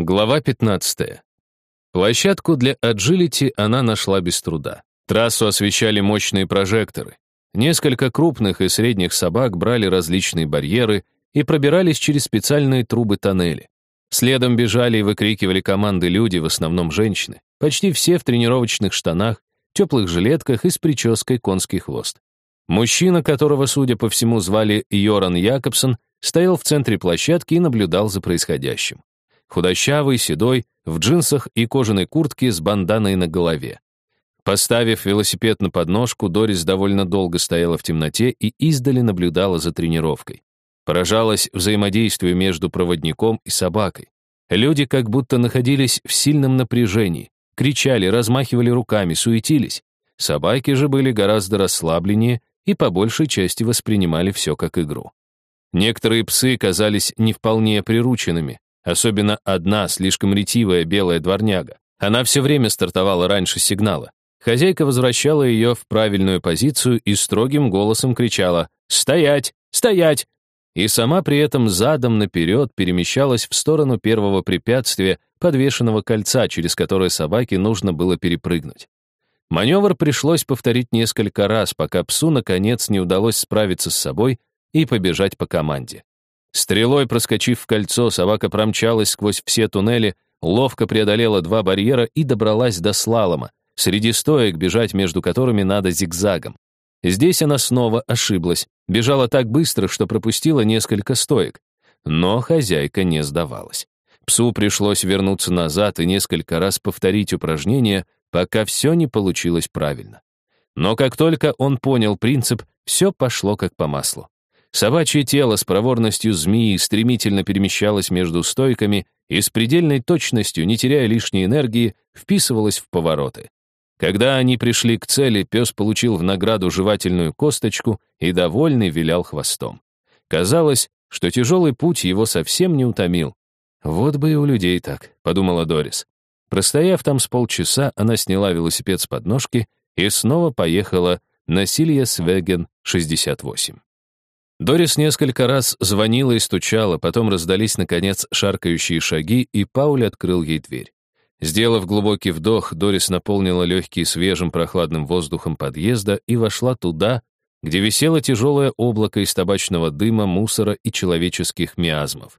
Глава 15. Площадку для аджилити она нашла без труда. Трассу освещали мощные прожекторы. Несколько крупных и средних собак брали различные барьеры и пробирались через специальные трубы-тоннели. Следом бежали и выкрикивали команды люди, в основном женщины. Почти все в тренировочных штанах, теплых жилетках и с прической конский хвост. Мужчина, которого, судя по всему, звали Йоран Якобсон, стоял в центре площадки и наблюдал за происходящим. Худощавый, седой, в джинсах и кожаной куртке с банданой на голове. Поставив велосипед на подножку, Дорис довольно долго стояла в темноте и издали наблюдала за тренировкой. Поражалась взаимодействию между проводником и собакой. Люди как будто находились в сильном напряжении, кричали, размахивали руками, суетились. Собаки же были гораздо расслабленнее и по большей части воспринимали все как игру. Некоторые псы казались не вполне прирученными, особенно одна слишком ретивая белая дворняга. Она все время стартовала раньше сигнала. Хозяйка возвращала ее в правильную позицию и строгим голосом кричала «Стоять! Стоять!» и сама при этом задом наперед перемещалась в сторону первого препятствия, подвешенного кольца, через которое собаке нужно было перепрыгнуть. Маневр пришлось повторить несколько раз, пока псу наконец не удалось справиться с собой и побежать по команде. Стрелой проскочив в кольцо, собака промчалась сквозь все туннели, ловко преодолела два барьера и добралась до слалома, среди стоек, бежать между которыми надо зигзагом. Здесь она снова ошиблась, бежала так быстро, что пропустила несколько стоек. Но хозяйка не сдавалась. Псу пришлось вернуться назад и несколько раз повторить упражнение, пока все не получилось правильно. Но как только он понял принцип, все пошло как по маслу. Собачье тело с проворностью змеи стремительно перемещалось между стойками и с предельной точностью, не теряя лишней энергии, вписывалось в повороты. Когда они пришли к цели, пес получил в награду жевательную косточку и довольный вилял хвостом. Казалось, что тяжелый путь его совсем не утомил. «Вот бы и у людей так», — подумала Дорис. Простояв там с полчаса, она сняла велосипед с подножки и снова поехала на Сильяс-Веген, 68. Дорис несколько раз звонила и стучала, потом раздались, наконец, шаркающие шаги, и Пауль открыл ей дверь. Сделав глубокий вдох, Дорис наполнила легкие свежим прохладным воздухом подъезда и вошла туда, где висело тяжелое облако из табачного дыма, мусора и человеческих миазмов.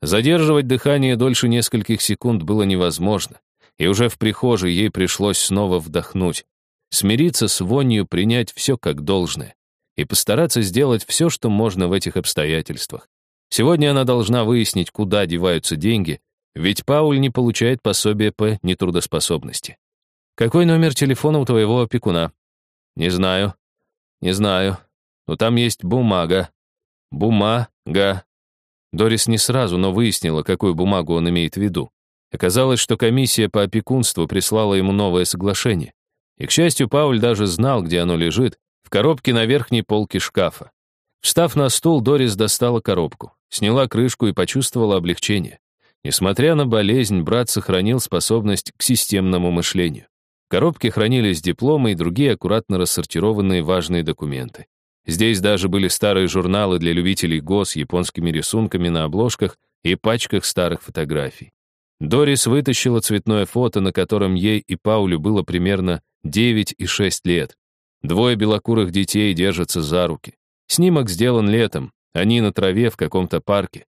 Задерживать дыхание дольше нескольких секунд было невозможно, и уже в прихожей ей пришлось снова вдохнуть, смириться с вонью, принять все как должное и постараться сделать все, что можно в этих обстоятельствах. Сегодня она должна выяснить, куда деваются деньги, ведь Пауль не получает пособие по нетрудоспособности. Какой номер телефона у твоего опекуна? Не знаю. Не знаю. Но там есть бумага. Бумага. Дорис не сразу, но выяснила, какую бумагу он имеет в виду. Оказалось, что комиссия по опекунству прислала ему новое соглашение. И, к счастью, Пауль даже знал, где оно лежит, в коробке на верхней полке шкафа. Встав на стул, Дорис достала коробку, сняла крышку и почувствовала облегчение. Несмотря на болезнь, брат сохранил способность к системному мышлению. В коробке хранились дипломы и другие аккуратно рассортированные важные документы. Здесь даже были старые журналы для любителей ГО с японскими рисунками на обложках и пачках старых фотографий. Дорис вытащила цветное фото, на котором ей и Паулю было примерно 9 и 6 лет. Двое белокурых детей держатся за руки. Снимок сделан летом, они на траве в каком-то парке.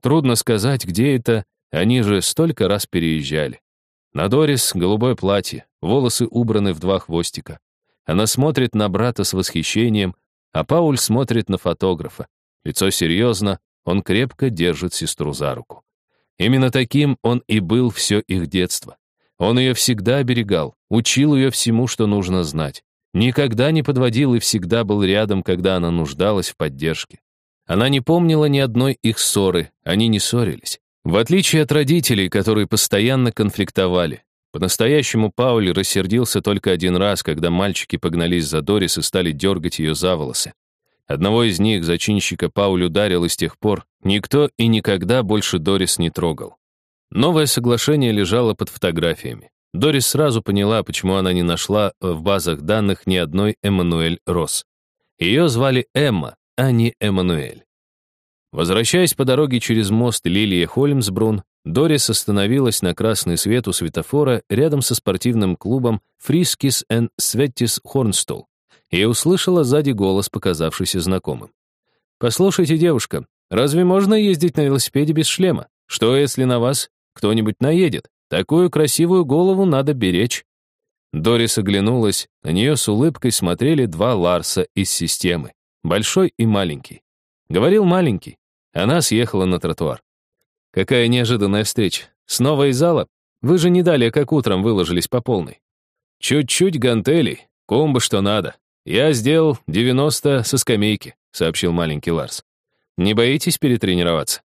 Трудно сказать, где это, они же столько раз переезжали. На Дорис голубое платье, волосы убраны в два хвостика. Она смотрит на брата с восхищением, а Пауль смотрит на фотографа. Лицо серьезно, он крепко держит сестру за руку. Именно таким он и был все их детство. Он ее всегда оберегал, учил ее всему, что нужно знать. Никогда не подводил и всегда был рядом, когда она нуждалась в поддержке. Она не помнила ни одной их ссоры, они не ссорились. В отличие от родителей, которые постоянно конфликтовали. По-настоящему Пауль рассердился только один раз, когда мальчики погнались за Дорис и стали дергать ее за волосы. Одного из них, зачинщика, Пауль ударил, и с тех пор никто и никогда больше Дорис не трогал. Новое соглашение лежало под фотографиями. Дорис сразу поняла, почему она не нашла в базах данных ни одной Эммануэль Росс. Ее звали Эмма, а не Эммануэль. Возвращаясь по дороге через мост Лильехольмсбрун, Дорис остановилась на красный свет у светофора рядом со спортивным клубом Friskis and Svettis Хорнстул и услышала сзади голос, показавшийся знакомым. «Послушайте, девушка, разве можно ездить на велосипеде без шлема? Что, если на вас кто-нибудь наедет? Такую красивую голову надо беречь». Дорис оглянулась, на нее с улыбкой смотрели два Ларса из системы, большой и маленький. Говорил маленький, она съехала на тротуар. Какая неожиданная встреча. Снова из зала? Вы же не далее, как утром, выложились по полной. Чуть-чуть гантелей, комбо что надо. Я сделал 90 со скамейки, сообщил маленький Ларс. Не боитесь перетренироваться?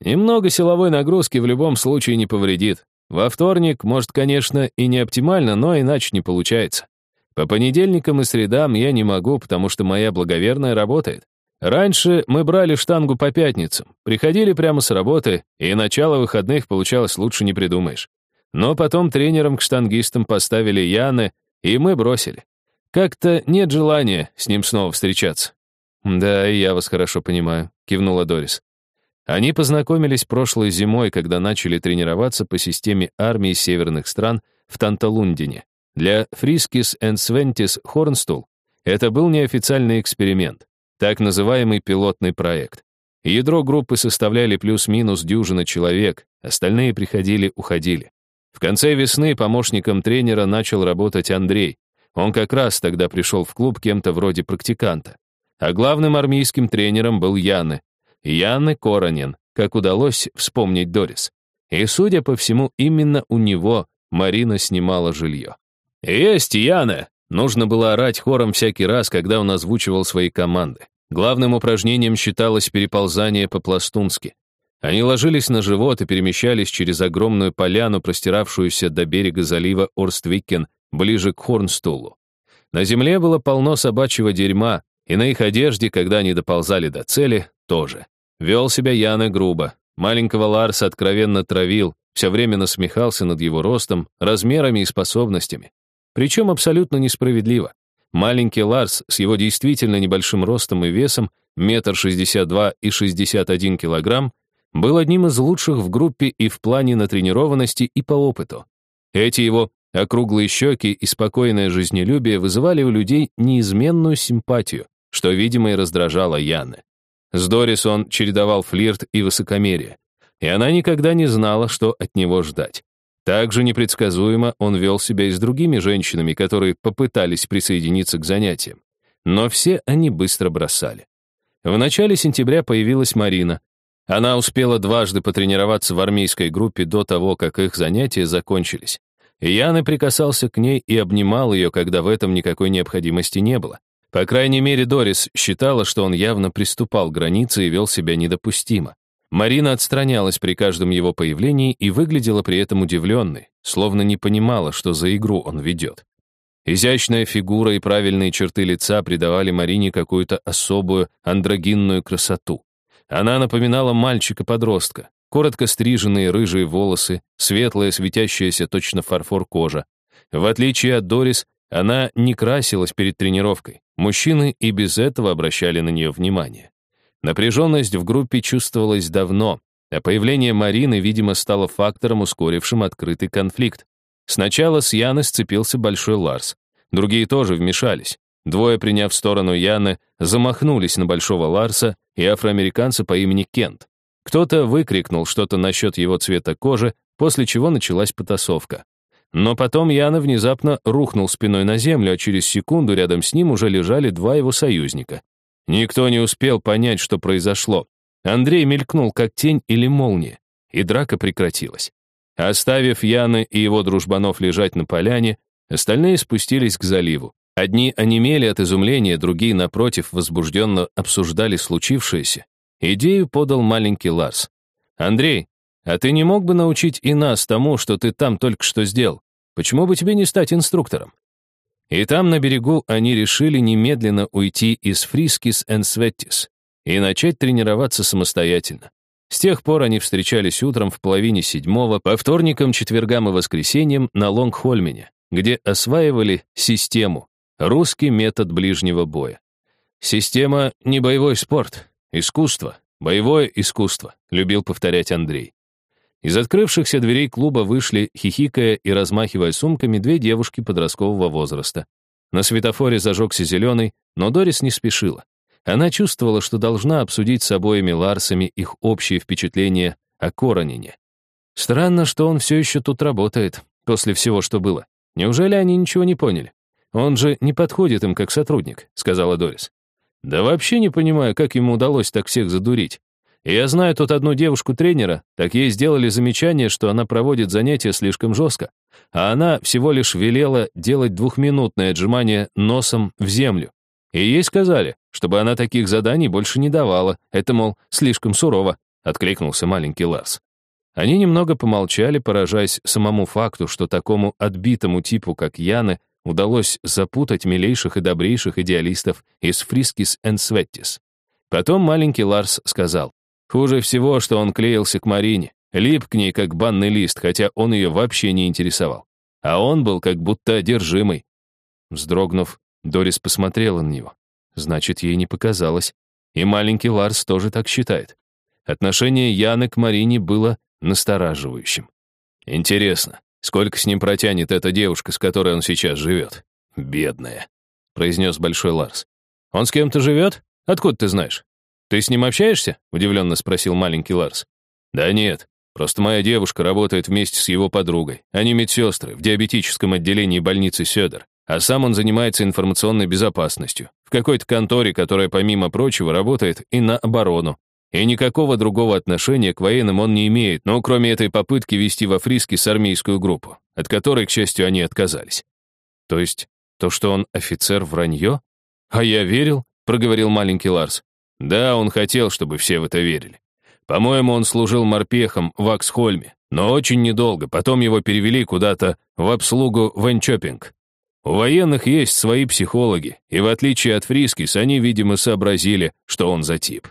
Немного силовой нагрузки в любом случае не повредит. Во вторник, может, конечно, и не оптимально, но иначе не получается. По понедельникам и средам я не могу, потому что моя благоверная работает. Раньше мы брали штангу по пятницам, приходили прямо с работы, и начало выходных получалось лучше не придумаешь. Но потом тренером к штангистам поставили Яны, и мы бросили. Как-то нет желания с ним снова встречаться. «Да, я вас хорошо понимаю», — кивнула Дорис. Они познакомились прошлой зимой, когда начали тренироваться по системе армии северных стран в Тантолундене. Для Friskis and Svettis Хорнстул это был неофициальный эксперимент так называемый пилотный проект. Ядро группы составляли плюс-минус дюжина человек, остальные приходили-уходили. В конце весны помощником тренера начал работать Андрей. Он как раз тогда пришел в клуб кем-то вроде практиканта. А главным армейским тренером был Яны. Яны Коронин, как удалось вспомнить Дорис. И, судя по всему, именно у него Марина снимала жилье. «Есть, Яна!» Нужно было орать хором всякий раз, когда он озвучивал свои команды. Главным упражнением считалось переползание по-пластунски. Они ложились на живот и перемещались через огромную поляну, простиравшуюся до берега залива Орствикен, ближе к Хорнстулу. На земле было полно собачьего дерьма, и на их одежде, когда они доползали до цели, тоже. Вел себя Яна грубо. Маленького Ларса откровенно травил, все время насмехался над его ростом, размерами и способностями. Причем абсолютно несправедливо. Маленький Ларс с его действительно небольшим ростом и весом, метр шестьдесят два и шестьдесят один килограмм, был одним из лучших в группе и в плане натренированности и по опыту. Эти его округлые щеки и спокойное жизнелюбие вызывали у людей неизменную симпатию, что, видимо, и раздражало Яны. С Дорис он чередовал флирт и высокомерие, и она никогда не знала, что от него ждать. Также непредсказуемо он вел себя и с другими женщинами, которые попытались присоединиться к занятиям. Но все они быстро бросали. В начале сентября появилась Марина. Она успела дважды потренироваться в армейской группе до того, как их занятия закончились. Яны прикасался к ней и обнимал ее, когда в этом никакой необходимости не было. По крайней мере, Дорис считала, что он явно приступал к границе и вел себя недопустимо. Марина отстранялась при каждом его появлении и выглядела при этом удивленной, словно не понимала, что за игру он ведет. Изящная фигура и правильные черты лица придавали Марине какую-то особую андрогинную красоту. Она напоминала мальчика-подростка, коротко стриженные рыжие волосы, светлая, светящаяся точно фарфор кожа. В отличие от Дорис, она не красилась перед тренировкой. Мужчины и без этого обращали на нее внимание. Напряженность в группе чувствовалась давно, а появление Марины, видимо, стало фактором, ускорившим открытый конфликт. Сначала с Яны сцепился Большой Ларс. Другие тоже вмешались. Двое, приняв сторону Яны, замахнулись на Большого Ларса и афроамериканца по имени Кент. Кто-то выкрикнул что-то насчет его цвета кожи, после чего началась потасовка. Но потом Яна внезапно рухнул спиной на землю, а через секунду рядом с ним уже лежали два его союзника. Никто не успел понять, что произошло. Андрей мелькнул, как тень или молния, и драка прекратилась. Оставив Яны и его дружбанов лежать на поляне, остальные спустились к заливу. Одни онемели от изумления, другие, напротив, возбужденно обсуждали случившееся. Идею подал маленький Ларс. «Андрей, а ты не мог бы научить и нас тому, что ты там только что сделал? Почему бы тебе не стать инструктором?» И там, на берегу, они решили немедленно уйти из Friskis and Svettis и начать тренироваться самостоятельно. С тех пор они встречались утром в половине седьмого, по вторникам, четвергам и воскресеньям на Лонгхольмене, где осваивали систему, русский метод ближнего боя. Система — не боевой спорт, искусство, Боевое искусство, любил повторять Андрей. Из открывшихся дверей клуба вышли, хихикая и размахивая сумками, две девушки подросткового возраста. На светофоре зажегся зеленый, но Дорис не спешила. Она чувствовала, что должна обсудить с обоими Ларсами их общие впечатления о Коронине. Странно, что он все еще тут работает, после всего, что было. Неужели они ничего не поняли? Он же не подходит им как сотрудник, сказала Дорис. Да вообще не понимаю, как ему удалось так всех задурить. Я знаю тут одну девушку-тренера, так ей сделали замечание, что она проводит занятия слишком жестко, а она всего лишь велела делать двухминутное отжимание носом в землю. И ей сказали, чтобы она таких заданий больше не давала, это, мол, слишком сурово, откликнулся маленький Ларс. Они немного помолчали, поражаясь самому факту, что такому отбитому типу, как Яны, удалось запутать милейших и добрейших идеалистов из Friskis and Svettis. Потом маленький Ларс сказал, хуже всего, что он клеился к Марине, лип к ней, как банный лист, хотя он ее вообще не интересовал. А он был как будто одержимый. Вздрогнув, Дорис посмотрела на него. Значит, ей не показалось. И маленький Ларс тоже так считает. Отношение Яны к Марине было настораживающим. «Интересно, сколько с ним протянет эта девушка, с которой он сейчас живет? Бедная», — произнес Большой Ларс. «Он с кем-то живет? Откуда ты знаешь? Ты с ним общаешься?» — удивленно спросил маленький Ларс. «Да нет, просто моя девушка работает вместе с его подругой. Они медсестры в диабетическом отделении больницы Сёдор, а сам он занимается информационной безопасностью в какой-то конторе, которая, помимо прочего, работает и на оборону. И никакого другого отношения к военным он не имеет, ну, кроме этой попытки вести во с армейскую группу, от которой, к счастью, они отказались. То есть то, что он офицер, вранье? А я верил, проговорил маленький Ларс. Да, он хотел, чтобы все в это верили. По-моему, он служил морпехом в Аксхольме, но очень недолго, потом его перевели куда-то в обслугу в Энчопинг. У военных есть свои психологи, и в отличие от Фрискис, они, видимо, сообразили, что он за тип.